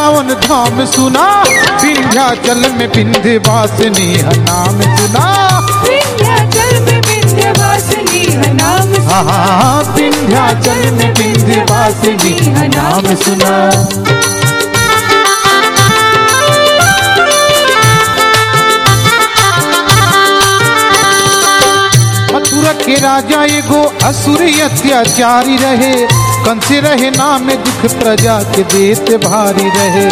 पावन धाम सुना। विंध्याचल में विंध्यवासिनी है नाम सुना। विंध्याचल में विंध्यवासिनी है नाम हाँ विंध्याचल में विंध्यवासिनी है नाम सुना। मथुरा के राजा एगो असुर अत्याचारी रहे। कंसे रहे नाम दुख प्रजा के देत भारी रहे।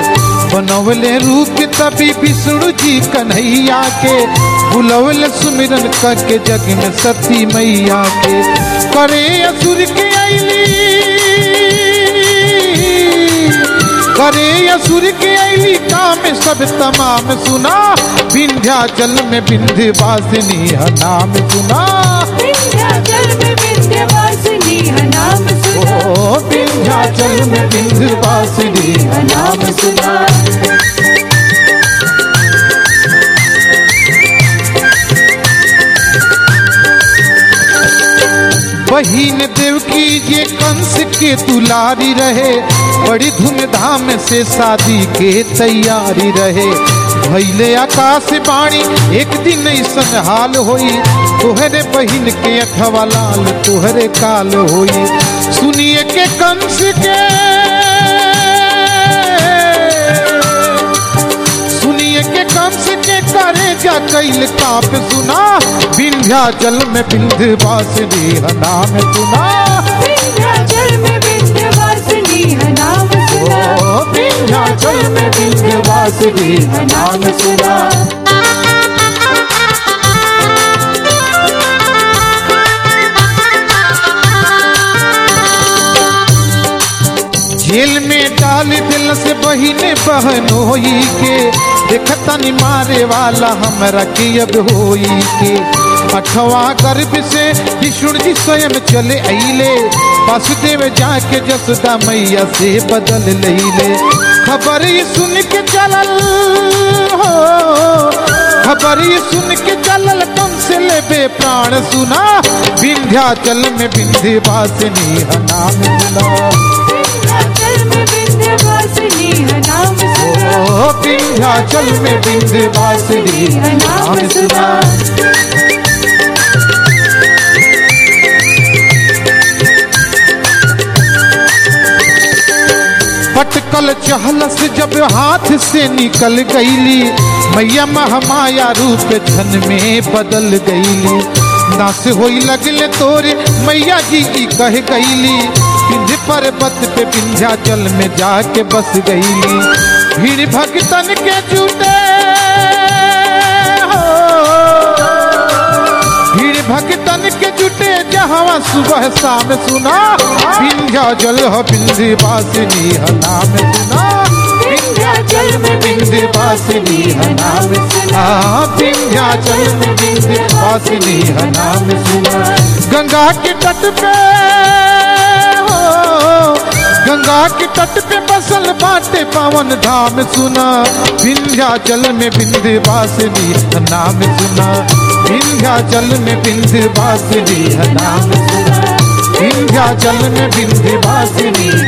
बनवले रूप तभी विष्णु जी कन्हैया के। बुलवल सुमिरन करके जग में सती मैया के। करे असुर के करे असुर के अली काम सब तमाम सुना। विंध्याचल में है नाम सुना। विंध्याचल में बहिन देवकी ये कंस के दुलारी रहे, बड़ी धूमधाम से शादी के तैयारी रहे। भैले आकाश बाणी, एक दिन ऐसन हाल होई। तोहरे बहन के अठवा लाल, तोहरे काल होई। सुनिए के कंस के जा काप सुना विंध्याचल में नाम सुना। विंध्याचल में विंध्यवासिनी है नाम सुना। विंध्याचल में विंध्यवासिनी है नाम सुना। जेल में डाल दिल से बहिने बहनोई के देखतनी मारे वाला हमरा के अब होई के? अठवा गर्भ से विष्णु जी स्वयं चले अइले। वासुदेव जाके जसोदा मैया से बदल लैले खबर ये सुन के चलल, हो। खबर ये सुन के चलल कम से लेबे प्राण सुना? विंध्याचल में विंध्यवासिनी है नाम सुना। विंध्याचल में विंध्यवासिनी है नाम सुना? पटकल चहल से जब हाथ से निकल गईली मैया महामाया रूप धन में बदल गईली। नास होई लगले तोरे मैया जी की कह गईली। विंध्य पर्वत पे विंध्याचल में जाके बस गईली। भीड़ भक्तन के जुटे हो। भक्तन के जुटे जहाँ सुबह शाम सुना। विंध्याचल हो विंध्यवासिनी है, नाम सुना। विंध्याचल में विंध्यवासिनी है, नाम सुना। विंध्याचल में विंध्यवासिनी है, नाम सुना। गंगा के तट पे हो, गंगा के तट पे बसल बाटे पावन धाम सुना। विंध्याचल में बिंद है नाम सुना। विंध्याचल में बिंद है नाम सुना। विंध्याचल में बिंद नाम सुना आ